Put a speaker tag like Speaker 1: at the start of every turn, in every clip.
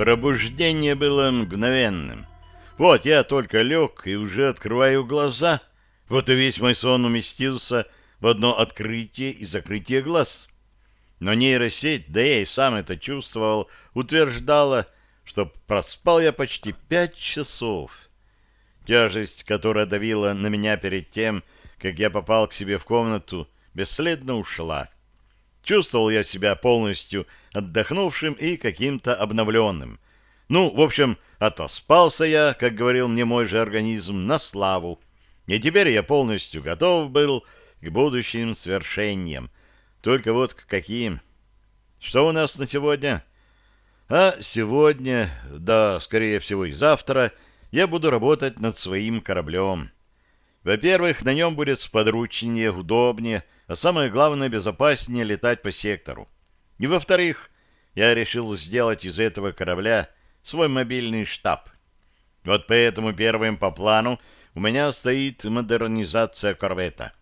Speaker 1: Пробуждение было мгновенным. Вот я только лег и уже открываю глаза. Вот и весь мой сон уместился в одно открытие и закрытие глаз. Но нейросеть, да я и сам это чувствовал, утверждала, что проспал я почти пять часов. Тяжесть, которая давила на меня перед тем, как я попал к себе в комнату, бесследно ушла. Чувствовал я себя полностью отдохнувшим и каким-то обновленным. Ну, в общем, отоспался я, как говорил мне мой же организм, на славу. И теперь я полностью готов был к будущим свершениям. Только вот к каким. Что у нас на сегодня? А сегодня, да, скорее всего и завтра, я буду работать над своим кораблем. Во-первых, на нем будет сподручнее, удобнее, а самое главное, безопаснее летать по сектору. И во-вторых, я решил сделать из этого корабля свой мобильный штаб. Вот поэтому первым по плану у меня стоит модернизация корвета.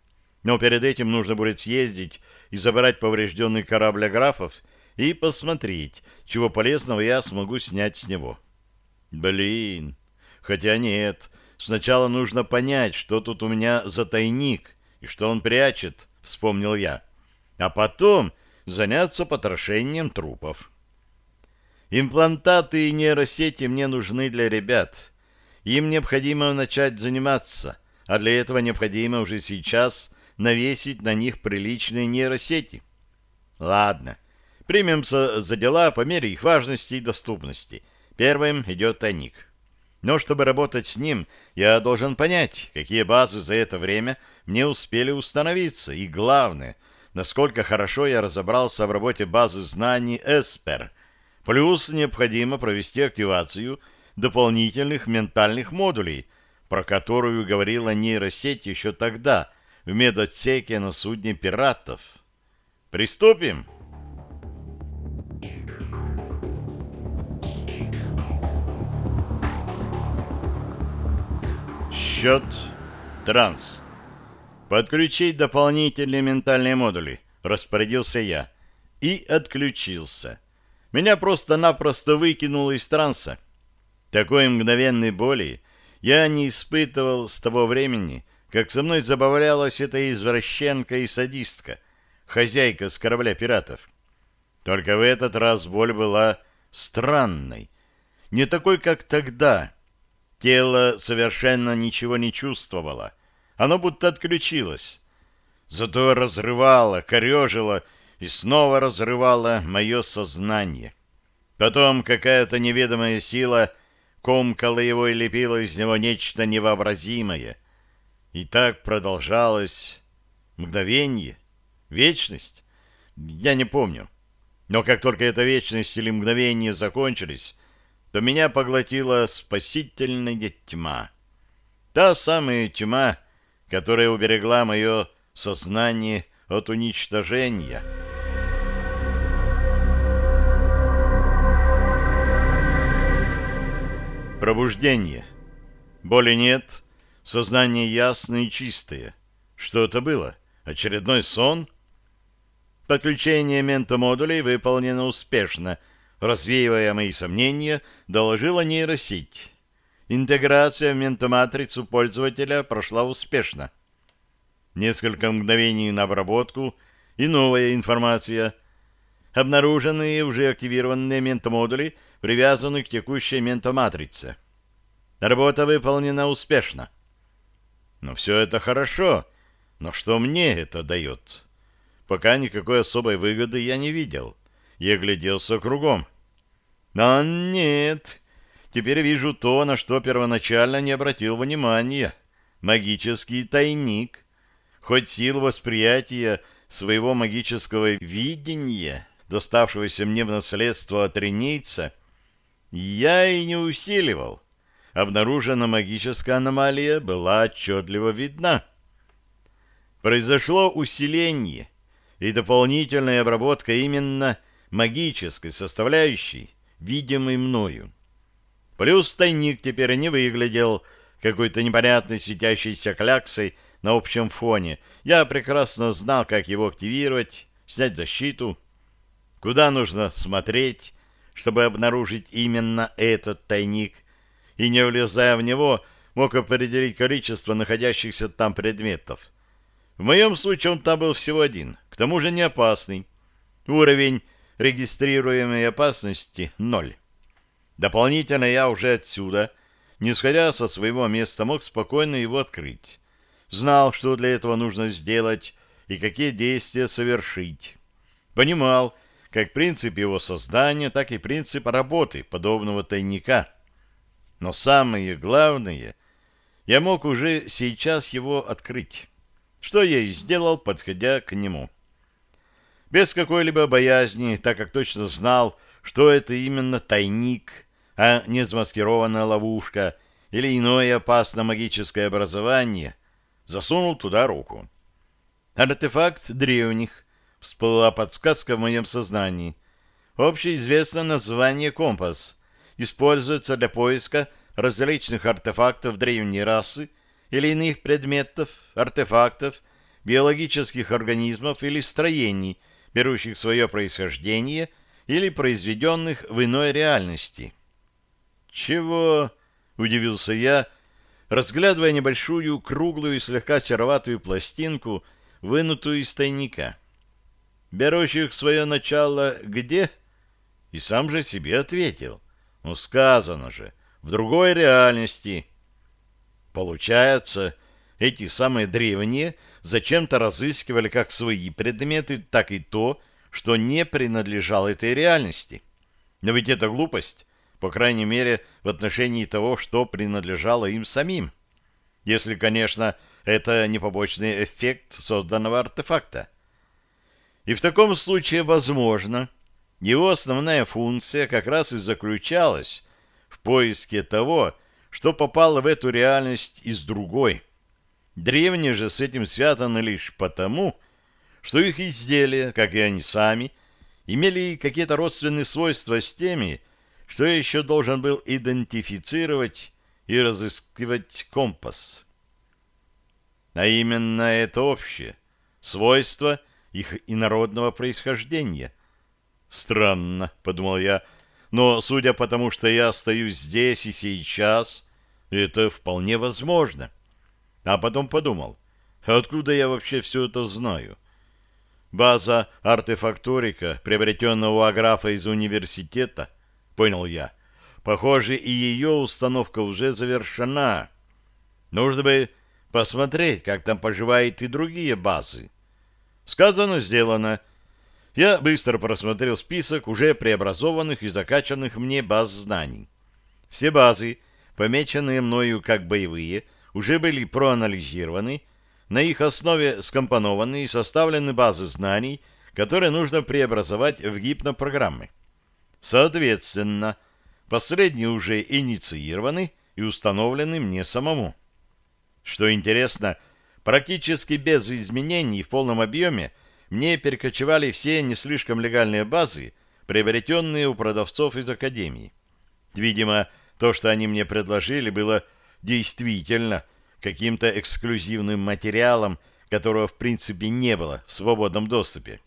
Speaker 1: Но перед этим нужно будет съездить и забрать поврежденный корабль аграфов и посмотреть, чего полезного я смогу снять с него. Блин, хотя нет, сначала нужно понять, что тут у меня за тайник и что он прячет, вспомнил я, а потом заняться потрошением трупов. Имплантаты и нейросети мне нужны для ребят. Им необходимо начать заниматься, а для этого необходимо уже сейчас навесить на них приличные нейросети. Ладно, примемся за дела по мере их важности и доступности. Первым идет тайник. Но чтобы работать с ним, я должен понять, какие базы за это время мне успели установиться, и главное, насколько хорошо я разобрался в работе базы знаний Эспер. Плюс необходимо провести активацию дополнительных ментальных модулей, про которую говорила нейросеть еще тогда, в медотсеке на судне пиратов. Приступим! Счет транс. Подключить дополнительные ментальные модули, распорядился я. И отключился. Меня просто-напросто выкинуло из транса. Такой мгновенной боли я не испытывал с того времени, как со мной забавлялась эта извращенка и садистка, хозяйка с корабля пиратов. Только в этот раз боль была странной. Не такой, как тогда. Тело совершенно ничего не чувствовало. Оно будто отключилось. Зато разрывало, корежило и снова разрывало мое сознание. Потом какая-то неведомая сила комкала его и лепила из него нечто невообразимое. И так продолжалось мгновение, вечность. Я не помню. Но как только эта вечность или мгновение закончились, то меня поглотила спасительная тьма. Та самая тьма, которая уберегла мое сознание от уничтожения. Пробуждение. Боли нет, сознание ясное и чистое. Что это было? Очередной сон? Подключение ментомодулей выполнено успешно. Развеивая мои сомнения, доложила нейросеть. Интеграция в ментоматрицу пользователя прошла успешно. Несколько мгновений на обработку и новая информация. Обнаруженные уже активированные ментомодули привязаны к текущей ментоматрице. Работа выполнена успешно. Но все это хорошо, но что мне это дает? Пока никакой особой выгоды я не видел. Я гляделся кругом. А нет, Теперь вижу то, на что первоначально не обратил внимания. Магический тайник. Хоть сил восприятия своего магического видения, доставшегося мне в наследство от ренейца, я и не усиливал. Обнаружена магическая аномалия была отчетливо видна. Произошло усиление и дополнительная обработка именно магической составляющей, видимой мною. Плюс тайник теперь не выглядел какой-то непонятной светящейся кляксой на общем фоне. Я прекрасно знал, как его активировать, снять защиту, куда нужно смотреть, чтобы обнаружить именно этот тайник, и, не влезая в него, мог определить количество находящихся там предметов. В моем случае он там был всего один, к тому же не опасный. Уровень регистрируемой опасности — ноль. Дополнительно я уже отсюда, не сходя со своего места, мог спокойно его открыть. Знал, что для этого нужно сделать и какие действия совершить. Понимал, как принцип его создания, так и принцип работы подобного тайника. Но самое главное, я мог уже сейчас его открыть, что я и сделал, подходя к нему. Без какой-либо боязни, так как точно знал, что это именно тайник, а не замаскированная ловушка или иное опасное магическое образование, засунул туда руку. Артефакт древних, всплыла подсказка в моем сознании. Общеизвестное название «Компас» используется для поиска различных артефактов древней расы или иных предметов, артефактов, биологических организмов или строений, берущих свое происхождение или произведенных в иной реальности. «Чего?» — удивился я, разглядывая небольшую, круглую и слегка сероватую пластинку, вынутую из тайника. «Берущих свое начало где?» И сам же себе ответил. «Ну, сказано же, в другой реальности». Получается, эти самые древние зачем-то разыскивали как свои предметы, так и то, что не принадлежало этой реальности. Но ведь это глупость по крайней мере, в отношении того, что принадлежало им самим. Если, конечно, это не побочный эффект созданного артефакта. И в таком случае, возможно, его основная функция как раз и заключалась в поиске того, что попало в эту реальность из другой. Древние же с этим связаны лишь потому, что их изделия, как и они сами, имели какие-то родственные свойства с теми, что еще должен был идентифицировать и разыскивать компас. А именно это общее, свойство их инородного происхождения. Странно, подумал я, но судя по тому, что я остаюсь здесь и сейчас, это вполне возможно. А потом подумал, откуда я вообще все это знаю? База артефакторика, приобретенная у Аграфа из университета — понял я. Похоже, и ее установка уже завершена. Нужно бы посмотреть, как там поживают и другие базы. Сказано, сделано. Я быстро просмотрел список уже преобразованных и закачанных мне баз знаний. Все базы, помеченные мною как боевые, уже были проанализированы, на их основе скомпонованы и составлены базы знаний, которые нужно преобразовать в гипнопрограммы. Соответственно, последние уже инициированы и установлены мне самому. Что интересно, практически без изменений в полном объеме мне перекочевали все не слишком легальные базы, приобретенные у продавцов из Академии. Видимо, то, что они мне предложили, было действительно каким-то эксклюзивным материалом, которого в принципе не было в свободном доступе.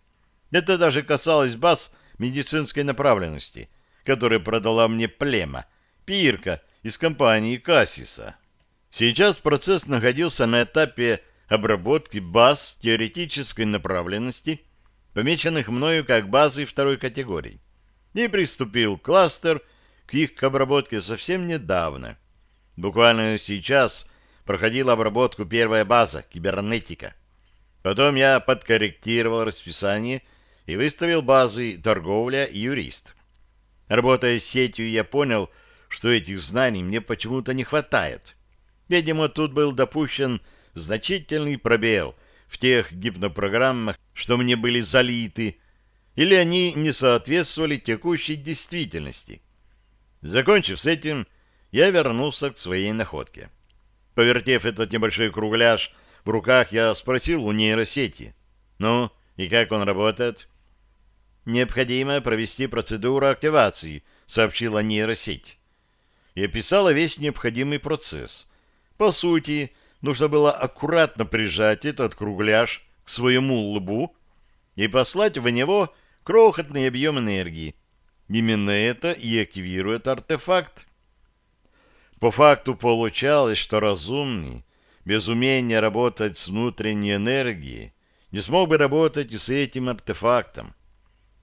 Speaker 1: Это даже касалось баз, медицинской направленности, который продала мне Плема, пирка из компании Кассиса. Сейчас процесс находился на этапе обработки баз теоретической направленности, помеченных мною как базы второй категории, и приступил кластер к их обработке совсем недавно. Буквально сейчас проходила обработку первая база кибернетика. Потом я подкорректировал расписание и выставил базы торговля и юрист. Работая с сетью, я понял, что этих знаний мне почему-то не хватает. Видимо, тут был допущен значительный пробел в тех гипнопрограммах, что мне были залиты, или они не соответствовали текущей действительности. Закончив с этим, я вернулся к своей находке. Повертев этот небольшой кругляш в руках, я спросил у нейросети. «Ну, и как он работает?» Необходимо провести процедуру активации, сообщила нейросеть. И описала весь необходимый процесс. По сути, нужно было аккуратно прижать этот кругляш к своему лбу и послать в него крохотный объем энергии. Именно это и активирует артефакт. По факту получалось, что разумный, без умения работать с внутренней энергией, не смог бы работать и с этим артефактом.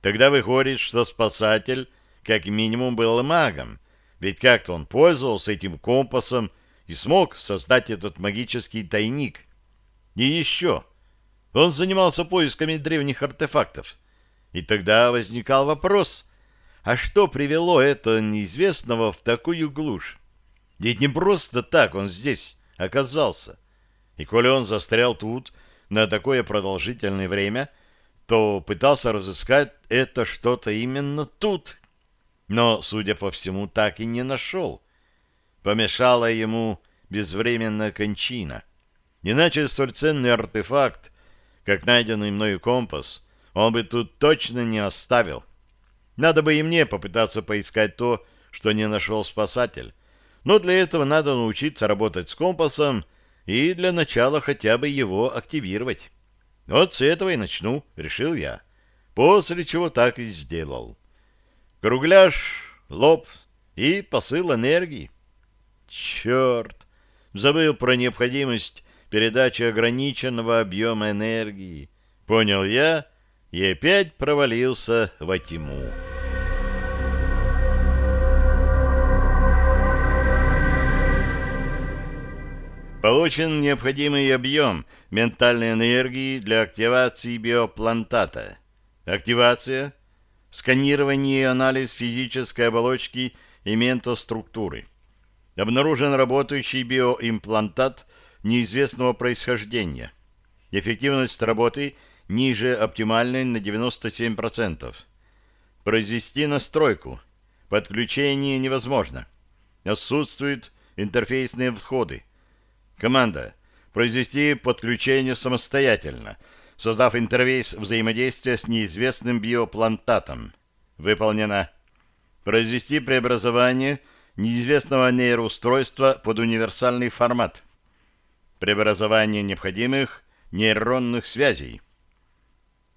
Speaker 1: Тогда выходит, что спасатель как минимум был магом, ведь как-то он пользовался этим компасом и смог создать этот магический тайник. И еще, он занимался поисками древних артефактов. И тогда возникал вопрос, а что привело этого неизвестного в такую глушь? Ведь не просто так он здесь оказался. И коли он застрял тут на такое продолжительное время, то пытался разыскать это что-то именно тут. Но, судя по всему, так и не нашел. Помешала ему безвременная кончина. Иначе столь ценный артефакт, как найденный мною компас, он бы тут точно не оставил. Надо бы и мне попытаться поискать то, что не нашел спасатель. Но для этого надо научиться работать с компасом и для начала хотя бы его активировать. Вот с этого и начну, решил я. После чего так и сделал. Кругляш, лоб и посыл энергии. Черт! Забыл про необходимость передачи ограниченного объема энергии. Понял я и опять провалился во тьму. Получен необходимый объем ментальной энергии для активации биоплантата. Активация, сканирование и анализ физической оболочки и ментоструктуры. Обнаружен работающий биоимплантат неизвестного происхождения. Эффективность работы ниже оптимальной на 97%. Произвести настройку. Подключение невозможно. Отсутствуют интерфейсные входы. Команда. Произвести подключение самостоятельно, создав интерфейс взаимодействия с неизвестным биоплантатом. Выполнено. Произвести преобразование неизвестного нейроустройства под универсальный формат. Преобразование необходимых нейронных связей.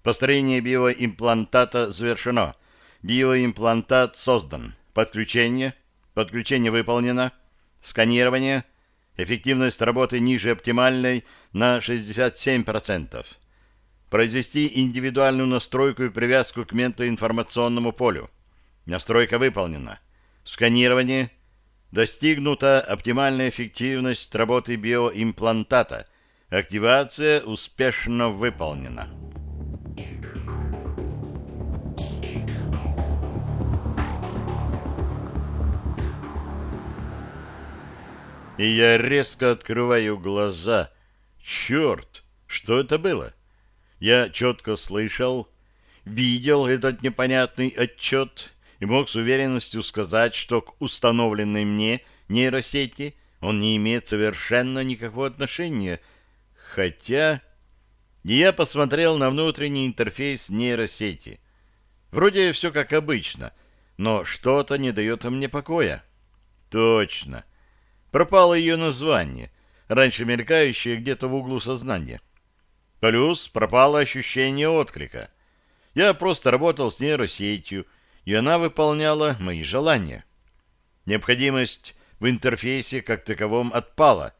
Speaker 1: Построение биоимплантата завершено. Биоимплантат создан. Подключение. Подключение выполнено. Сканирование. Эффективность работы ниже оптимальной на 67%. Произвести индивидуальную настройку и привязку к ментоинформационному полю. Настройка выполнена. Сканирование. Достигнута оптимальная эффективность работы биоимплантата. Активация успешно выполнена. И я резко открываю глаза. Черт, что это было? Я четко слышал, видел этот непонятный отчет и мог с уверенностью сказать, что к установленной мне нейросети он не имеет совершенно никакого отношения. Хотя... я посмотрел на внутренний интерфейс нейросети. Вроде все как обычно, но что-то не дает мне покоя. Точно. Пропало ее название, раньше мелькающее где-то в углу сознания. Плюс пропало ощущение отклика. Я просто работал с нейросетью, и она выполняла мои желания. Необходимость в интерфейсе как таковом отпала.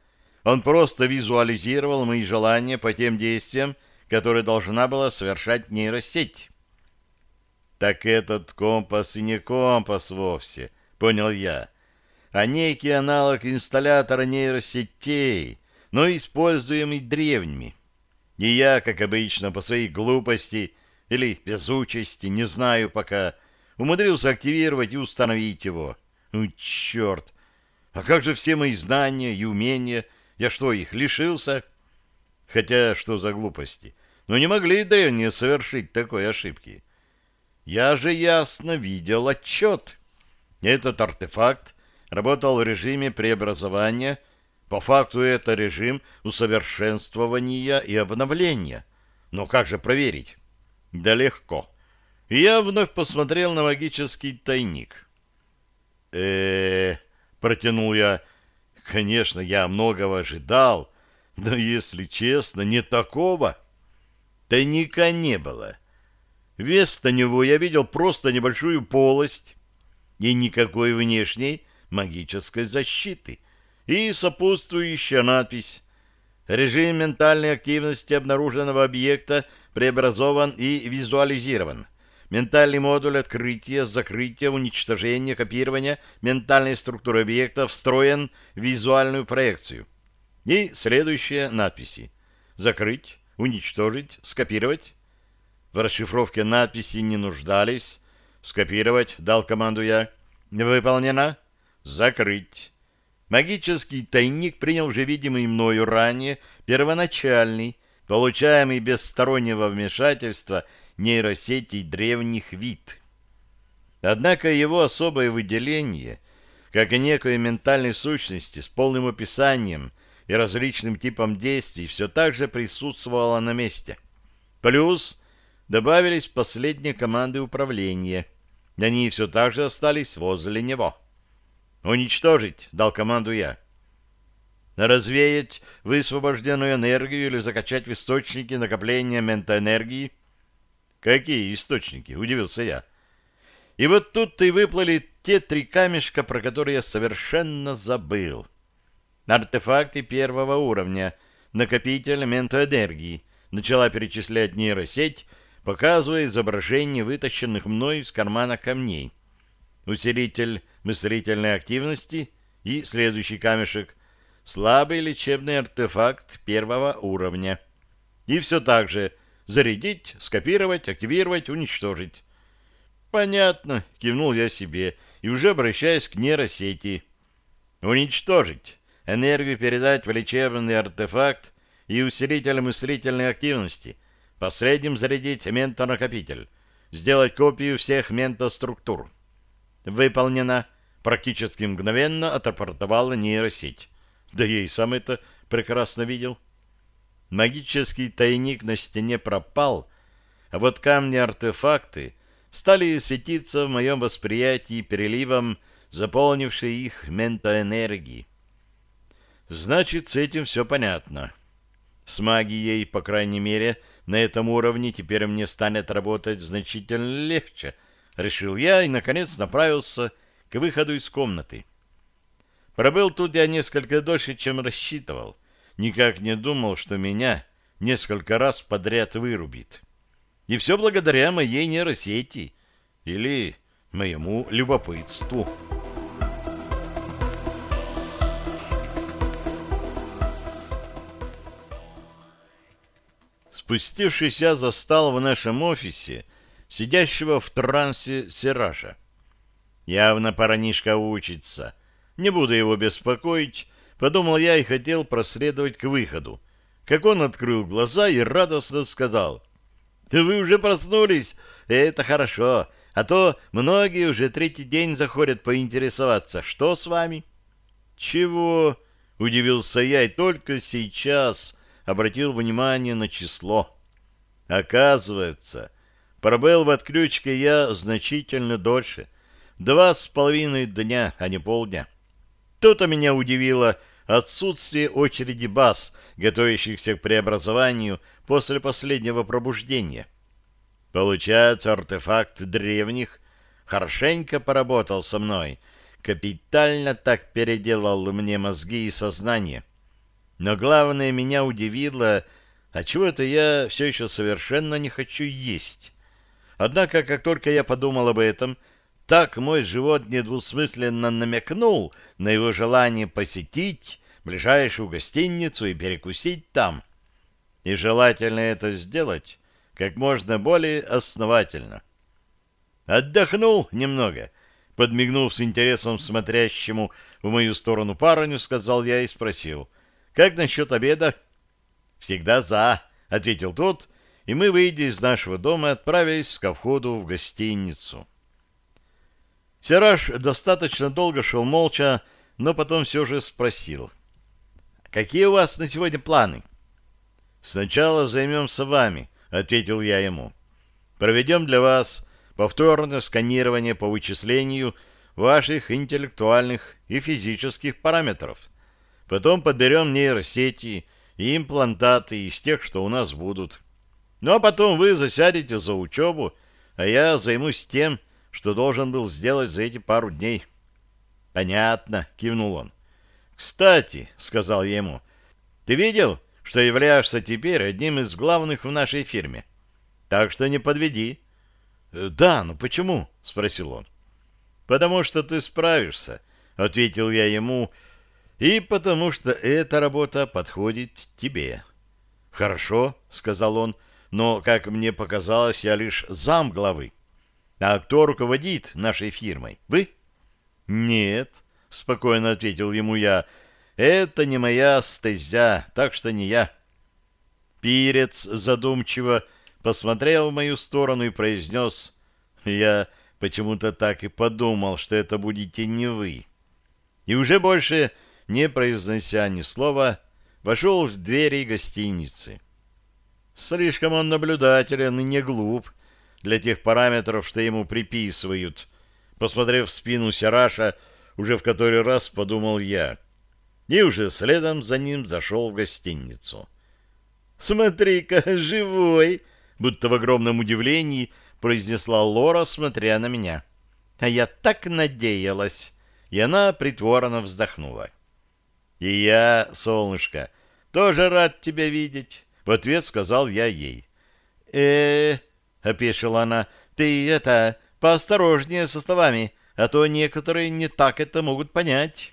Speaker 1: Он просто визуализировал мои желания по тем действиям, которые должна была совершать нейросеть. Так этот компас и не компас вовсе, понял я а некий аналог инсталлятора нейросетей, но используемый древними. И я, как обычно, по своей глупости или безучести, не знаю пока, умудрился активировать и установить его. Ну, черт! А как же все мои знания и умения? Я что, их лишился? Хотя, что за глупости? Но не могли древние совершить такой ошибки. Я же ясно видел отчет. Этот артефакт работал в режиме преобразования. По факту это режим усовершенствования и обновления. Но как же проверить? Да легко. И я вновь посмотрел на магический тайник. э, протянул я. Конечно, я многого ожидал, но, если честно, не такого. Тайника не было. Вместо него я видел просто небольшую полость и никакой внешней магической защиты и сопутствующая надпись «Режим ментальной активности обнаруженного объекта преобразован и визуализирован. Ментальный модуль открытия, закрытия, уничтожения, копирования ментальной структуры объекта встроен в визуальную проекцию». И следующие надписи. «Закрыть», «Уничтожить», «Скопировать». В расшифровке надписи не нуждались. «Скопировать», — дал команду я. «Выполнено». «Закрыть». Магический тайник принял уже видимый мною ранее первоначальный, получаемый без стороннего вмешательства нейросетей древних вид. Однако его особое выделение, как и некой ментальной сущности с полным описанием и различным типом действий, все так же присутствовало на месте. Плюс добавились последние команды управления. Они все так же остались возле него. «Уничтожить!» — дал команду я. «Развеять высвобожденную энергию или закачать в источники накопления ментоэнергии?» «Какие источники?» — удивился я. И вот тут-то и выплыли те три камешка, про которые я совершенно забыл. Артефакты первого уровня, накопитель ментоэнергии, начала перечислять нейросеть, показывая изображение вытащенных мной из кармана камней. Усилитель мыслительной активности и следующий камешек — слабый лечебный артефакт первого уровня. И все так же зарядить, скопировать, активировать, уничтожить. «Понятно», — кивнул я себе, и уже обращаясь к нейросети. «Уничтожить, энергию передать в лечебный артефакт и усилитель мыслительной активности, последним зарядить ментонакопитель, сделать копию всех ментоструктур». «Выполнено», практически мгновенно отрапортовала нейросеть. Да я и сам это прекрасно видел. Магический тайник на стене пропал, а вот камни-артефакты стали светиться в моем восприятии переливом, заполнившей их ментоэнергии. Значит, с этим все понятно. С магией, по крайней мере, на этом уровне теперь мне станет работать значительно легче, решил я и, наконец, направился к выходу из комнаты. Пробыл тут я несколько дольше, чем рассчитывал. Никак не думал, что меня несколько раз подряд вырубит. И все благодаря моей нейросети или моему любопытству. Спустившись, я застал в нашем офисе сидящего в трансе Сиража. Явно парнишка учится. Не буду его беспокоить, подумал я и хотел проследовать к выходу. Как он открыл глаза и радостно сказал. «Да вы уже проснулись? Это хорошо. А то многие уже третий день заходят поинтересоваться, что с вами?» «Чего?» — удивился я и только сейчас обратил внимание на число. Оказывается, пробыл в отключке я значительно дольше — Два с половиной дня, а не полдня. То-то меня удивило отсутствие очереди баз, готовящихся к преобразованию после последнего пробуждения. Получается, артефакт древних хорошенько поработал со мной, капитально так переделал мне мозги и сознание. Но главное, меня удивило, а чего-то я все еще совершенно не хочу есть. Однако, как только я подумал об этом, — так мой живот недвусмысленно намекнул на его желание посетить ближайшую гостиницу и перекусить там. И желательно это сделать как можно более основательно. Отдохнул немного, подмигнув с интересом смотрящему в мою сторону парню, сказал я и спросил, «Как насчет обеда?» «Всегда за», — ответил тот, и мы, выйдя из нашего дома, отправились ко входу в гостиницу. Сираж достаточно долго шел молча, но потом все же спросил. «Какие у вас на сегодня планы?» «Сначала займемся вами», — ответил я ему. «Проведем для вас повторное сканирование по вычислению ваших интеллектуальных и физических параметров. Потом подберем нейросети и имплантаты из тех, что у нас будут. Ну а потом вы засядете за учебу а я займусь тем, что должен был сделать за эти пару дней. — Понятно, — кивнул он. — Кстати, — сказал я ему, — ты видел, что являешься теперь одним из главных в нашей фирме? Так что не подведи. «Э, — Да, ну почему? — спросил он. — Потому что ты справишься, — ответил я ему, — и потому что эта работа подходит тебе. — Хорошо, — сказал он, — но, как мне показалось, я лишь зам главы. А кто руководит нашей фирмой? Вы? — Нет, — спокойно ответил ему я, — это не моя стезя, так что не я. Пирец задумчиво посмотрел в мою сторону и произнес, я почему-то так и подумал, что это будете не вы. И уже больше, не произнося ни слова, вошел в двери гостиницы. Слишком он наблюдателен и не глуп для тех параметров, что ему приписывают. Посмотрев в спину Сираша, уже в который раз подумал я — и уже следом за ним зашел в гостиницу. «Смотри-ка, живой!» — будто в огромном удивлении произнесла Лора, смотря на меня. «А я так надеялась!» И она притворно вздохнула. «И я, солнышко, тоже рад тебя видеть!» — в ответ сказал я ей. э опешила она, — «ты это, поосторожнее со словами, а то некоторые не так это могут понять»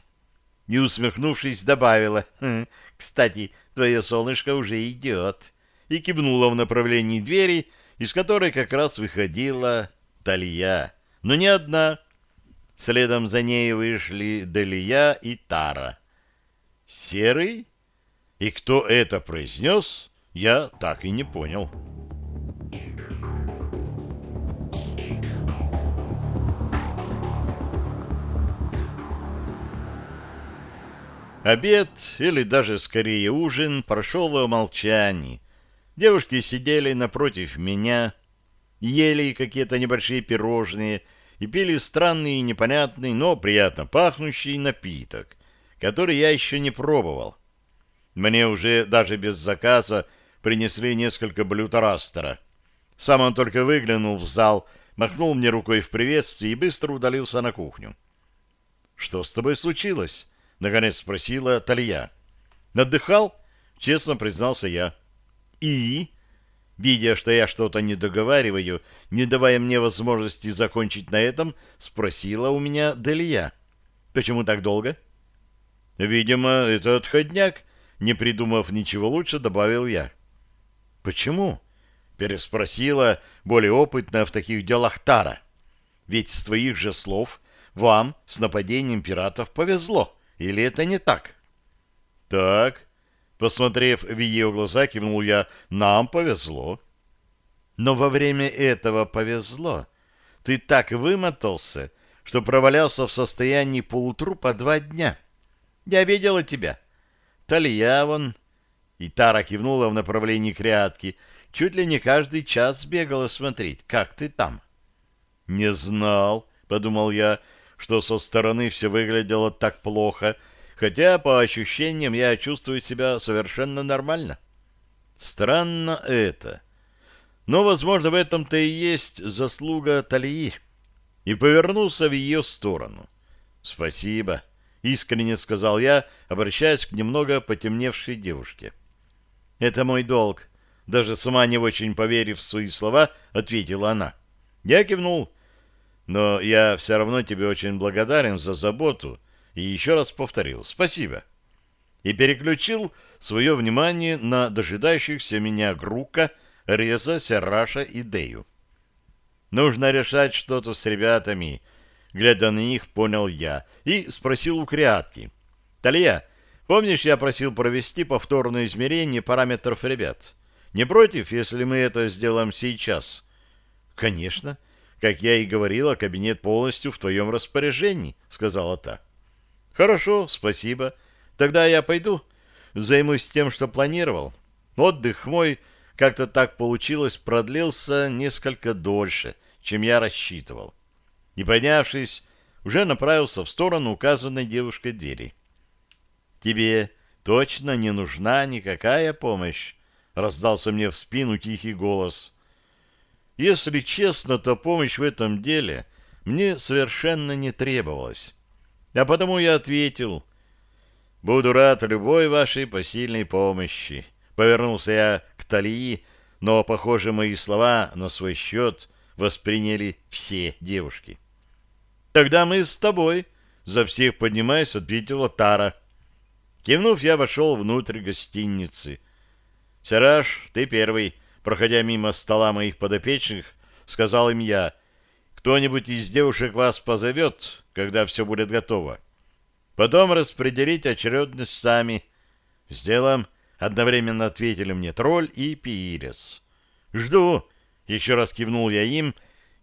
Speaker 1: и, усмехнувшись, добавила, «Хм, «Кстати, твое солнышко уже идет», и кивнула в направлении двери, из которой как раз выходила Талия, но не одна. Следом за ней вышли Далия и Тара. «Серый?» И кто это произнес, я так и не понял. Обед, или даже скорее ужин, прошел в молчании. Девушки сидели напротив меня, ели какие-то небольшие пирожные и пили странный и непонятный, но приятно пахнущий напиток, который я еще не пробовал. Мне уже даже без заказа принесли несколько блюд растера. Сам он только выглянул в зал, махнул мне рукой в приветствии и быстро удалился на кухню. «Что с тобой случилось?» — наконец спросила Талия. «Отдыхал?» — честно признался я. «И?» Видя, что я что-то не договариваю, не давая мне возможности закончить на этом, спросила у меня Далия. «Почему так долго?» «Видимо, это отходняк», — не придумав ничего лучше, добавил я. «Почему?» — переспросила более опытная в таких делах Тара. «Ведь с твоих же слов вам с нападением пиратов повезло». Или это не так? Так, посмотрев в ее глаза, кивнул я, нам повезло. Но во время этого повезло. Ты так вымотался, что провалялся в состоянии полутрупа два дня. Я видела тебя. Талия вон... И Тара кивнула в направлении крятки. Чуть ли не каждый час бегала смотреть, как ты там. «Не знал», — подумал я, что со стороны все выглядело так плохо, хотя по ощущениям я чувствую себя совершенно нормально. Странно это. Но, возможно, в этом-то и есть заслуга Талии. И повернулся в ее сторону. «Спасибо», — искренне сказал я, обращаясь к немного потемневшей девушке. «Это мой долг», — даже сама не очень поверив в свои слова, ответила она. Я кивнул, но я все равно тебе очень благодарен за заботу и еще раз повторил «спасибо». И переключил свое внимание на дожидающихся меня Грука, Реза, Серраша и Дею. Нужно решать что-то с ребятами. Глядя на них, понял я и спросил у Криатки. «Талия, помнишь, я просил провести повторное измерение параметров ребят? Не против, если мы это сделаем сейчас?» «Конечно». Как я и говорила, кабинет полностью в твоем распоряжении, — сказала та. — Хорошо, спасибо. Тогда я пойду. Займусь тем, что планировал. Отдых мой, как-то так получилось, продлился несколько дольше, чем я рассчитывал. И, поднявшись, уже направился в сторону указанной девушкой двери. — Тебе точно не нужна никакая помощь? — раздался мне в спину тихий голос — Если честно, то помощь в этом деле мне совершенно не требовалась. А потому я ответил, «Буду рад любой вашей посильной помощи». Повернулся я к Талии, но, похоже, мои слова на свой счет восприняли все девушки. «Тогда мы с тобой», — за всех поднимаясь, ответила Тара. Кивнув, я вошел внутрь гостиницы. «Сираж, ты первый», проходя мимо стола моих подопечных, сказал им я, «Кто-нибудь из девушек вас позовет, когда все будет готово. Потом распределить очередность сами. Сделаем». Одновременно ответили мне тролль и Пирес. «Жду», — еще раз кивнул я им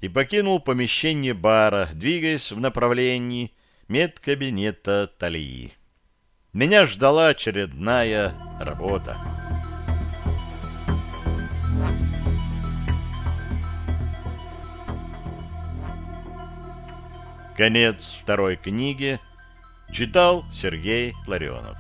Speaker 1: и покинул помещение бара, двигаясь в направлении медкабинета Талии. Меня ждала очередная работа. Конец второй книги. Читал Сергей Ларионов.